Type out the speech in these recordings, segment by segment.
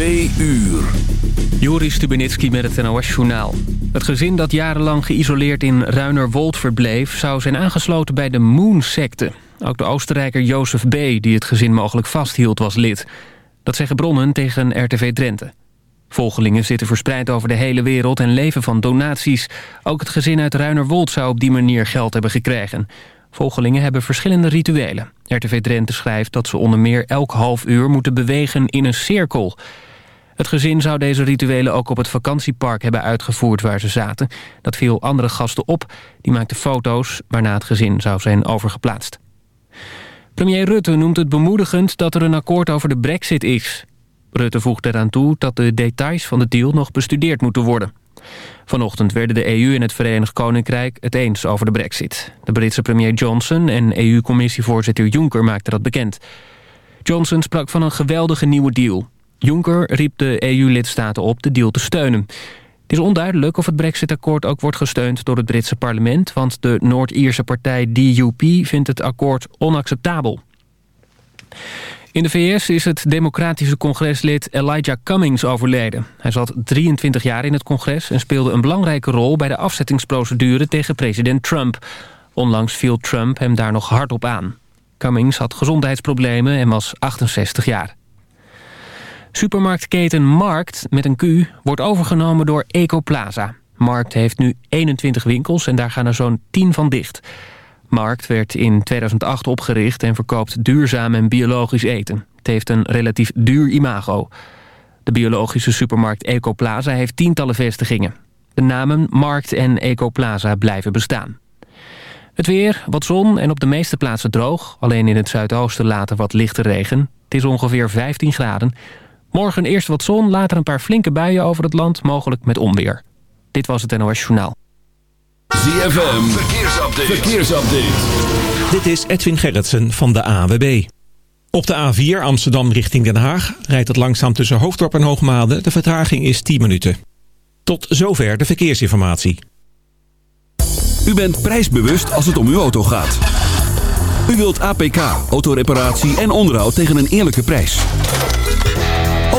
Twee uur. Joris Stubenitski met het NOS-journaal. Het gezin dat jarenlang geïsoleerd in Ruinerwold verbleef... zou zijn aangesloten bij de Moon-secte. Ook de Oostenrijker Jozef B., die het gezin mogelijk vasthield, was lid. Dat zeggen bronnen tegen RTV Drenthe. Volgelingen zitten verspreid over de hele wereld en leven van donaties. Ook het gezin uit Ruinerwold zou op die manier geld hebben gekregen. Volgelingen hebben verschillende rituelen. RTV Drenthe schrijft dat ze onder meer elk half uur moeten bewegen in een cirkel. Het gezin zou deze rituelen ook op het vakantiepark hebben uitgevoerd waar ze zaten. Dat viel andere gasten op. Die maakten foto's waarna het gezin zou zijn overgeplaatst. Premier Rutte noemt het bemoedigend dat er een akkoord over de brexit is. Rutte voegt eraan toe dat de details van de deal nog bestudeerd moeten worden. Vanochtend werden de EU en het Verenigd Koninkrijk het eens over de brexit. De Britse premier Johnson en EU-commissievoorzitter Juncker maakten dat bekend. Johnson sprak van een geweldige nieuwe deal. Juncker riep de EU-lidstaten op de deal te steunen. Het is onduidelijk of het brexit-akkoord ook wordt gesteund door het Britse parlement... want de Noord-Ierse partij DUP vindt het akkoord onacceptabel. In de VS is het democratische congreslid Elijah Cummings overleden. Hij zat 23 jaar in het congres en speelde een belangrijke rol... bij de afzettingsprocedure tegen president Trump. Onlangs viel Trump hem daar nog hard op aan. Cummings had gezondheidsproblemen en was 68 jaar. Supermarktketen Markt met een Q wordt overgenomen door Ecoplaza. Markt heeft nu 21 winkels en daar gaan er zo'n 10 van dicht. Markt werd in 2008 opgericht en verkoopt duurzaam en biologisch eten. Het heeft een relatief duur imago. De biologische supermarkt Ecoplaza heeft tientallen vestigingen. De namen Markt en Ecoplaza blijven bestaan. Het weer, wat zon en op de meeste plaatsen droog. Alleen in het zuidoosten later wat lichte regen. Het is ongeveer 15 graden. Morgen eerst wat zon, later een paar flinke buien over het land, mogelijk met onweer. Dit was het NOS Journaal. ZFM, verkeersupdate. verkeersupdate. Dit is Edwin Gerritsen van de AWB. Op de A4 Amsterdam richting Den Haag rijdt het langzaam tussen Hoofddorp en Hoogmade. De vertraging is 10 minuten. Tot zover de verkeersinformatie. U bent prijsbewust als het om uw auto gaat. U wilt APK, autoreparatie en onderhoud tegen een eerlijke prijs.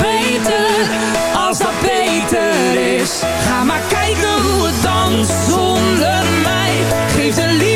Beter, als dat beter is. Ga maar kijken hoe het danst zonder mij. Geef de liefde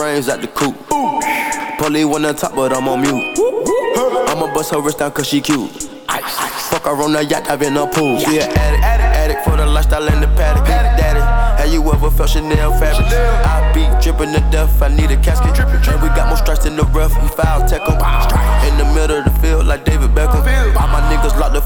Shit. Blow the coop. Polly one on top, but I'm on mute. I'ma bust her wrist down cause she cute. Ice. Fuck her on the yacht, I've in the pool. She an addict, addict, addict for the lifestyle in the paddock. Daddy, have you ever felt Chanel fabric? I be dripping to death, I need a casket. And we got more strikes in the rough, we foul tech 'em.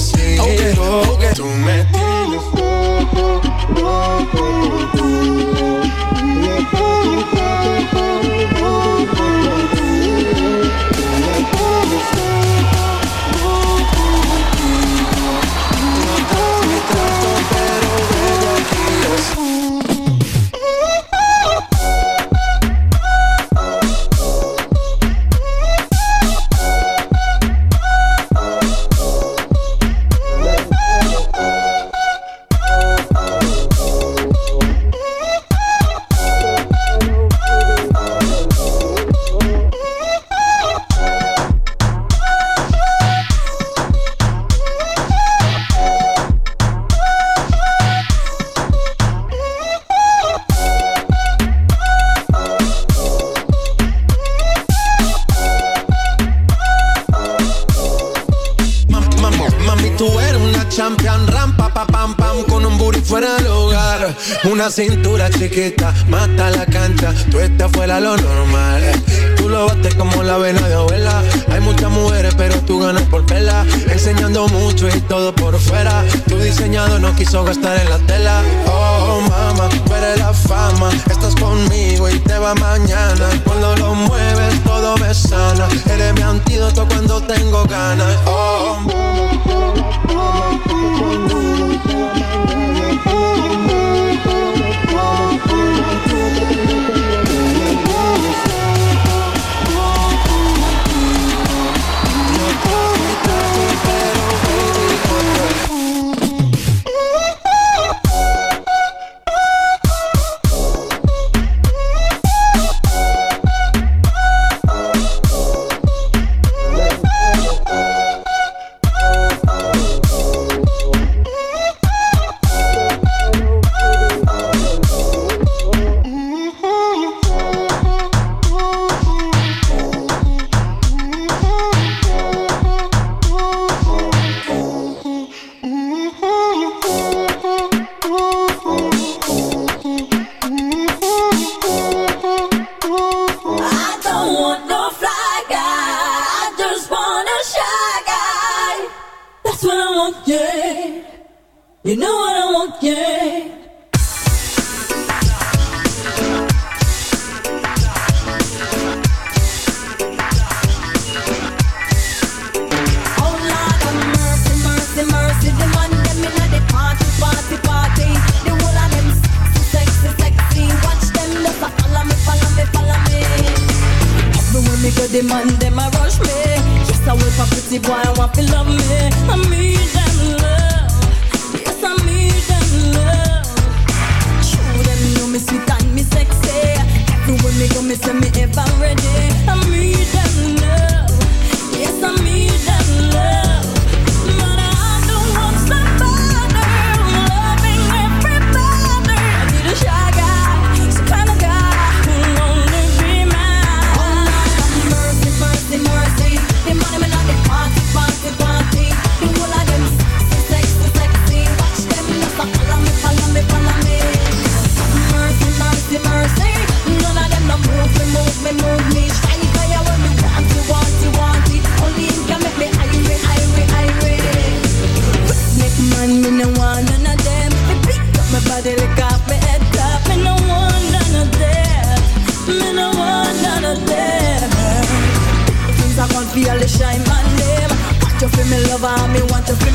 Okay. Oh,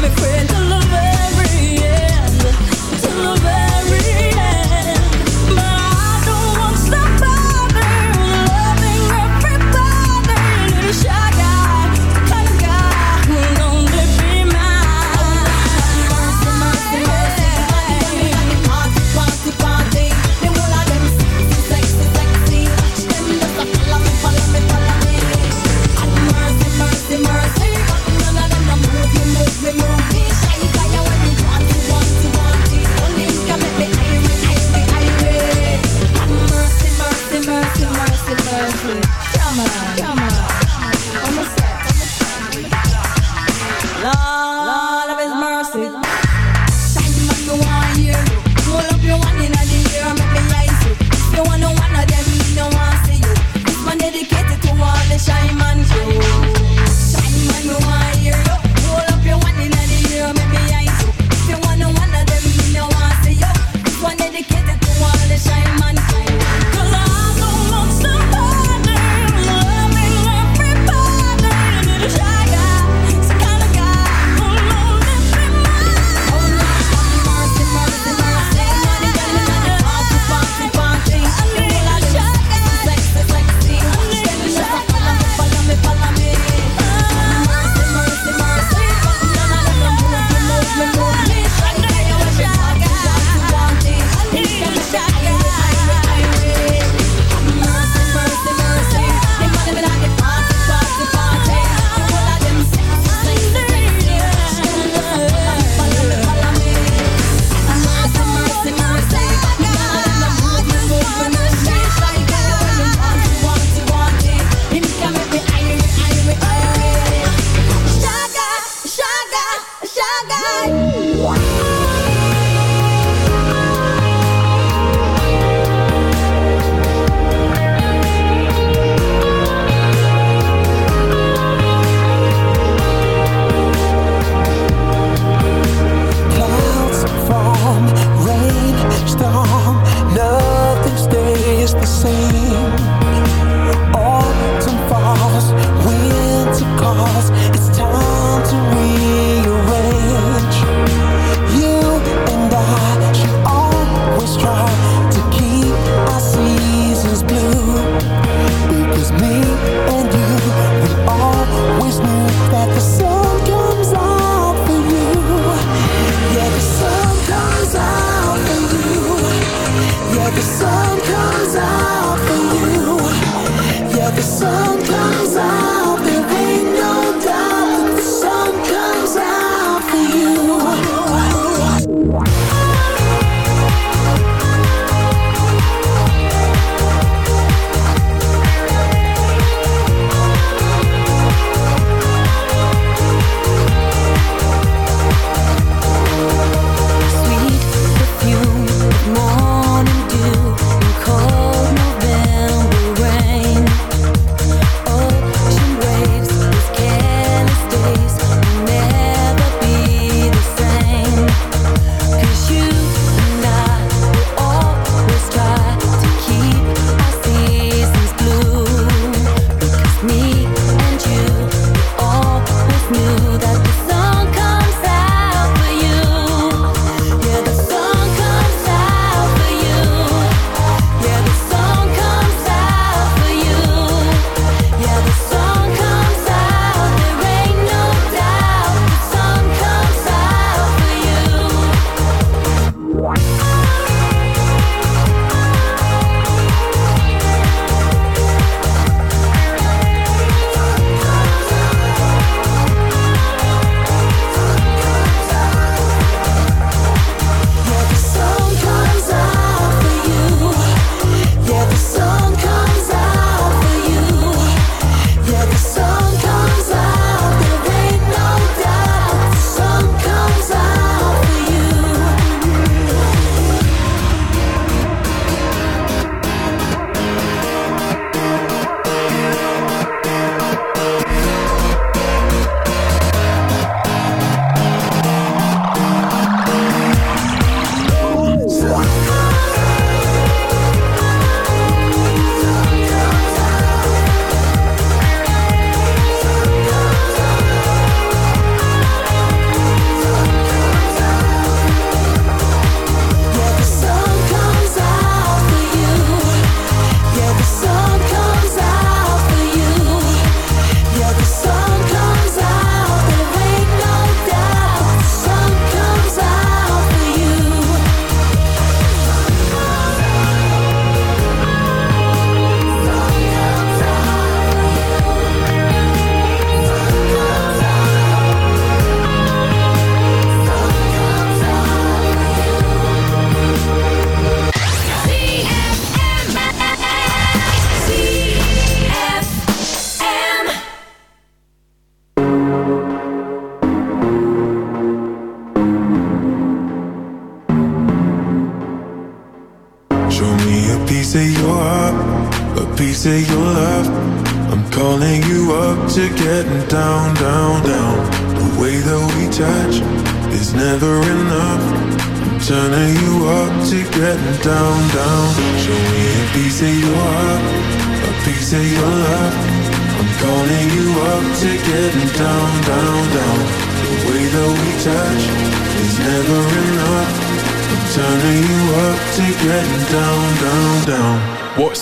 friend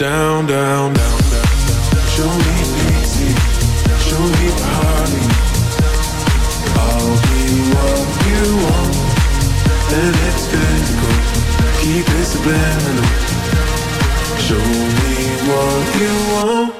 down, down, down, down. Show me easy, show me honey. I'll be what you want, and it's physical. Keep it subliminal. Show me what you want.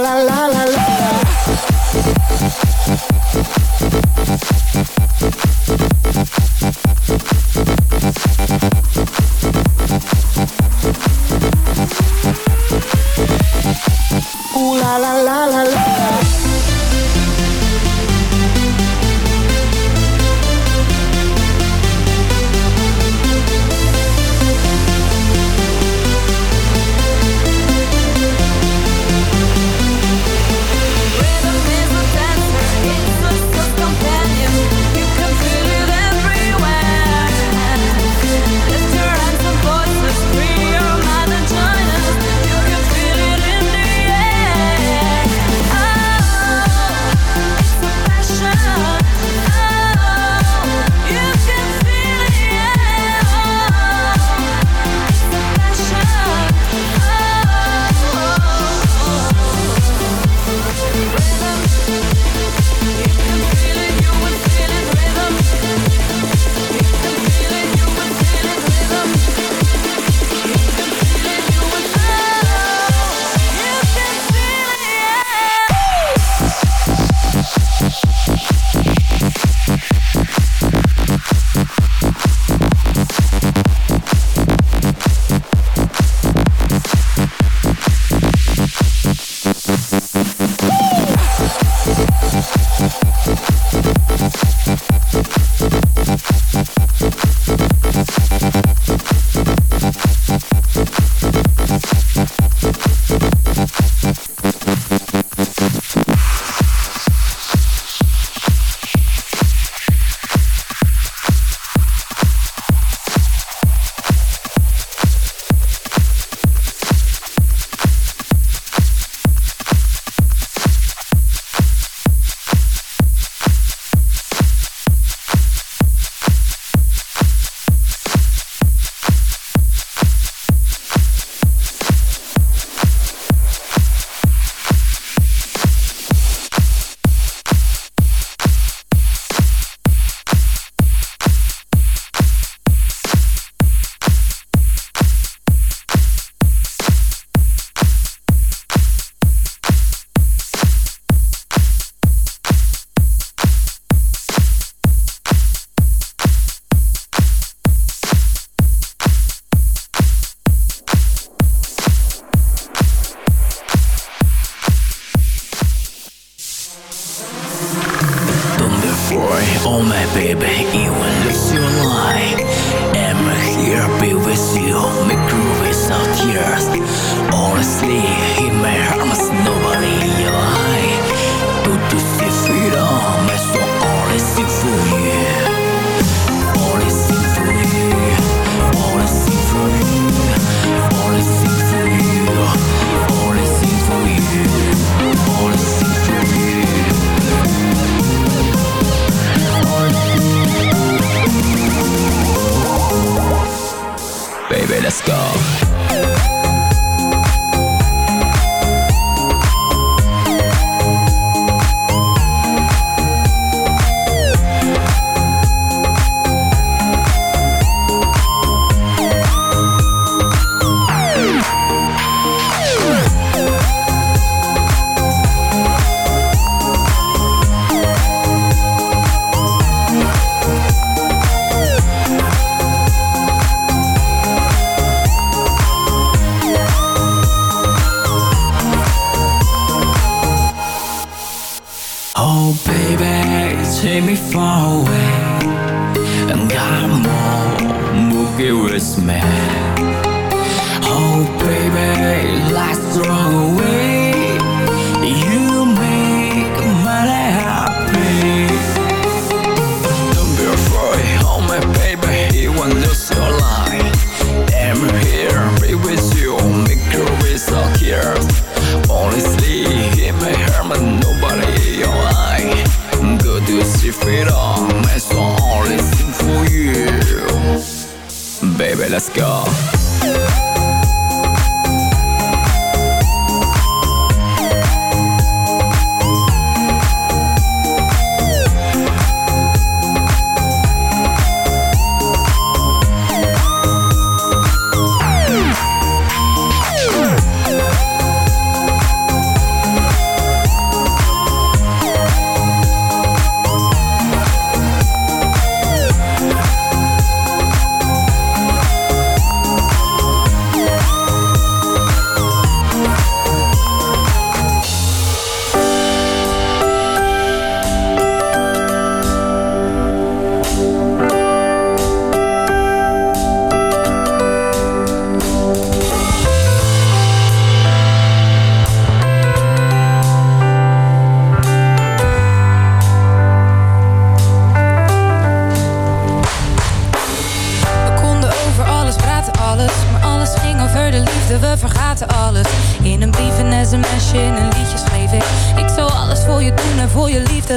la la.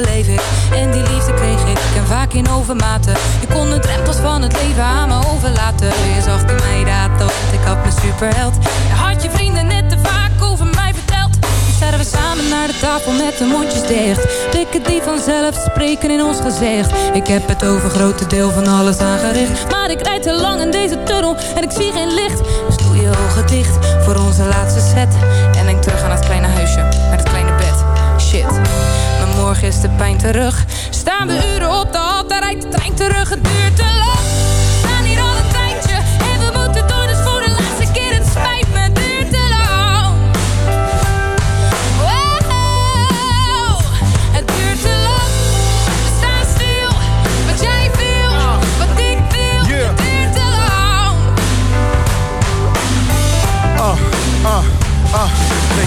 Leef ik. En die liefde kreeg ik, en vaak in overmaten. Je kon de drempels van het leven aan me overlaten. Je zag in mij dat, want ik had mijn superheld. Je had je vrienden net te vaak over mij verteld. Nu staan we samen naar de tafel met de mondjes dicht. Blikken die vanzelf spreken in ons gezicht. Ik heb het over grote deel van alles aangericht. Maar ik rijd te lang in deze tunnel en ik zie geen licht. Dus doe je ogen dicht voor onze laatste set. Morgen is de pijn terug. Staan we uren op de hal, daar rijdt de trein terug. Het duurt te lang.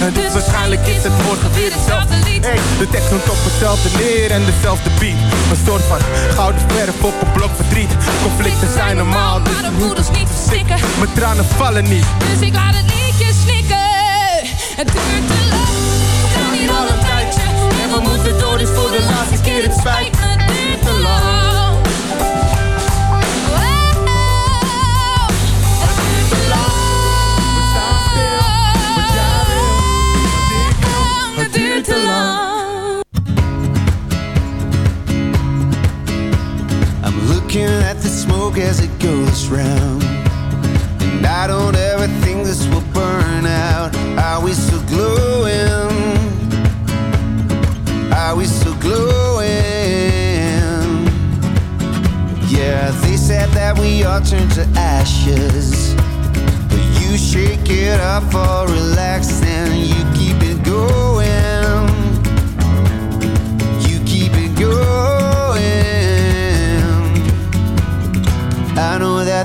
En dus waarschijnlijk is het morgen weer hetzelfde lied. Hey, de tekst noemt op hetzelfde neer en dezelfde beat. Een soort van gouden verf op een blok verdriet. Conflicten zijn normaal, dus Maar de moeders niet verstikken. mijn tranen vallen niet. Dus ik laat het liedje snikken. Het duurt te round